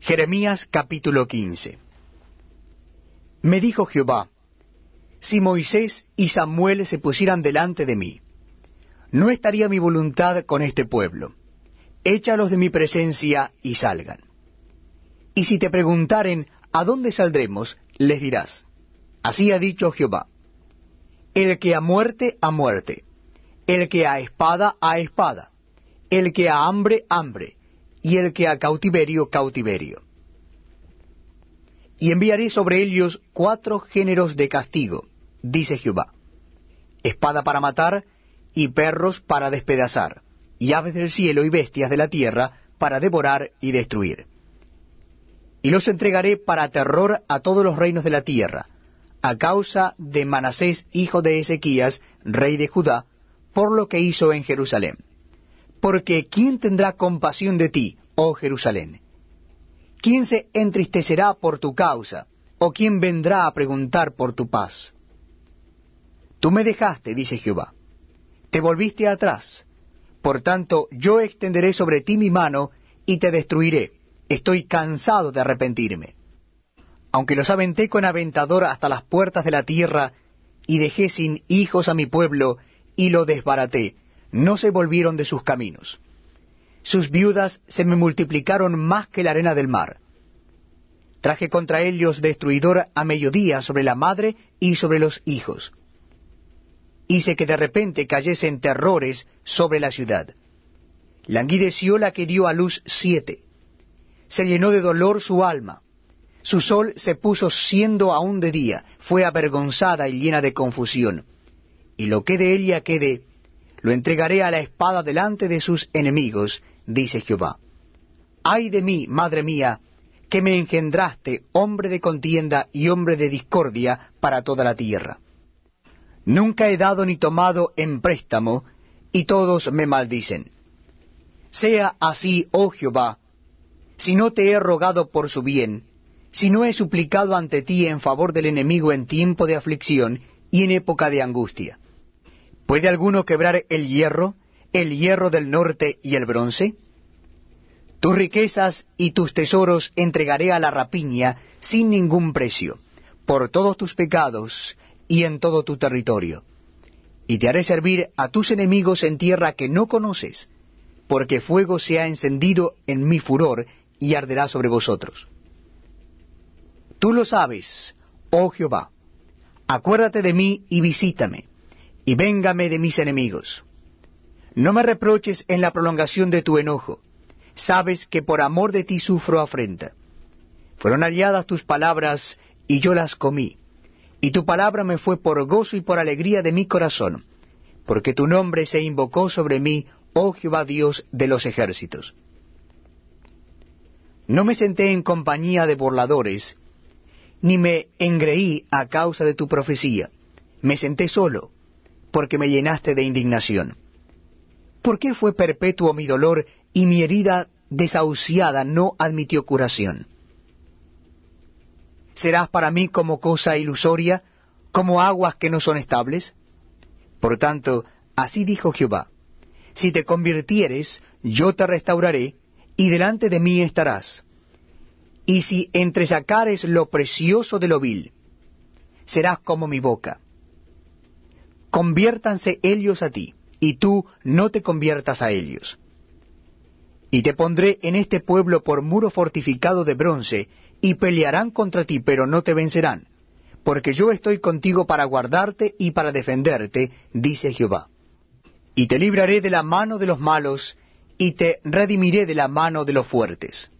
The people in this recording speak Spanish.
Jeremías capítulo 15 Me dijo Jehová, si Moisés y Samuel se pusieran delante de mí, no estaría mi voluntad con este pueblo. Échalos de mi presencia y salgan. Y si te preguntaren, ¿a dónde saldremos? les dirás, así ha dicho Jehová, el que a muerte, a muerte, el que a espada, a espada, el que a hambre, hambre, y el que a cautiverio, cautiverio. Y enviaré sobre ellos cuatro géneros de castigo, dice Jehová, espada para matar, y perros para despedazar, y aves del cielo y bestias de la tierra para devorar y destruir. Y los entregaré para terror a todos los reinos de la tierra, a causa de Manasés hijo de Ezequías, rey de Judá, por lo que hizo en Jerusalén. Porque ¿quién tendrá compasión de ti, oh Jerusalén? ¿Quién se entristecerá por tu causa? ¿O quién vendrá a preguntar por tu paz? Tú me dejaste, dice Jehová. Te volviste atrás. Por tanto, yo extenderé sobre ti mi mano y te destruiré. Estoy cansado de arrepentirme. Aunque los aventé con aventador hasta las puertas de la tierra, y dejé sin hijos a mi pueblo, y lo desbaraté, no se volvieron de sus caminos. Sus viudas se me multiplicaron más que la arena del mar. Traje contra ellos destruidor a mediodía sobre la madre y sobre los hijos. Hice que de repente cayesen terrores sobre la ciudad. Languideció la que dio a luz siete. Se llenó de dolor su alma. Su sol se puso siendo aún de día, fue avergonzada y llena de confusión. Y lo que de ella quede, lo entregaré a la espada delante de sus enemigos, dice Jehová. Ay de mí, madre mía, que me engendraste, hombre de contienda y hombre de discordia para toda la tierra. Nunca he dado ni tomado en préstamo, y todos me maldicen. Sea así, oh Jehová, si no te he rogado por su bien, si no he suplicado ante ti en favor del enemigo en tiempo de aflicción y en época de angustia. ¿Puede alguno quebrar el hierro, el hierro del norte y el bronce? Tus riquezas y tus tesoros entregaré a la rapiña sin ningún precio, por todos tus pecados y en todo tu territorio. Y te haré servir a tus enemigos en tierra que no conoces, porque fuego se ha encendido en mi furor y arderá sobre vosotros. Tú lo sabes, oh Jehová. Acuérdate de mí y visítame y véngame de mis enemigos. No me reproches en la prolongación de tu enojo, sabes que por amor de ti sufro afrenta. Fueron halladas tus palabras, y yo las comí, y tu palabra me fue por gozo y por alegría de mi corazón, porque tu nombre se invocó sobre mí, oh Jehová Dios de los ejércitos. No me senté en compañía de burladores, ni me engreí a causa de tu profecía, me senté solo, porque me llenaste de indignación. ¿Por qué fue perpetuo mi dolor y mi herida desahuciada no admitió curación? ¿Serás para mí como cosa ilusoria, como aguas que no son estables? Por tanto, así dijo Jehová, si te convirtieres, yo te restauraré, y delante de mí estarás. Y si entresacares lo precioso de lo vil, serás como mi boca conviértanse ellos a ti, y tú no te conviertas a ellos. Y te pondré en este pueblo por muro fortificado de bronce, y pelearán contra ti, pero no te vencerán, porque yo estoy contigo para guardarte y para defenderte, dice Jehová. Y te libraré de la mano de los malos, y te redimiré de la mano de los fuertes.